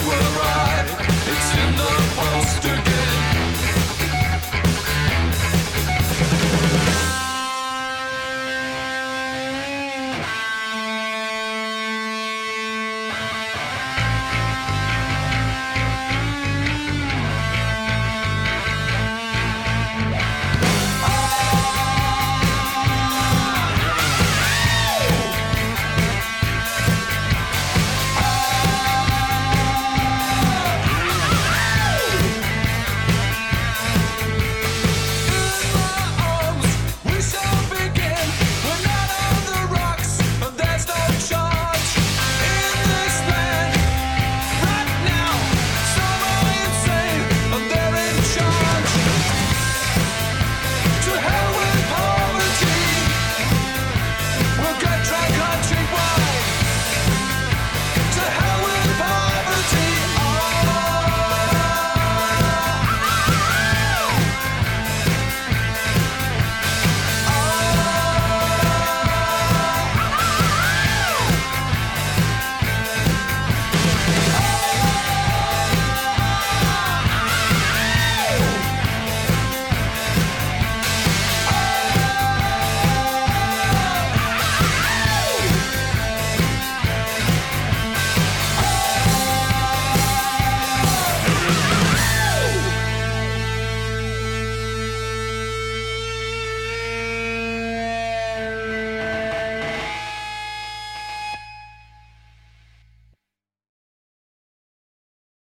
world.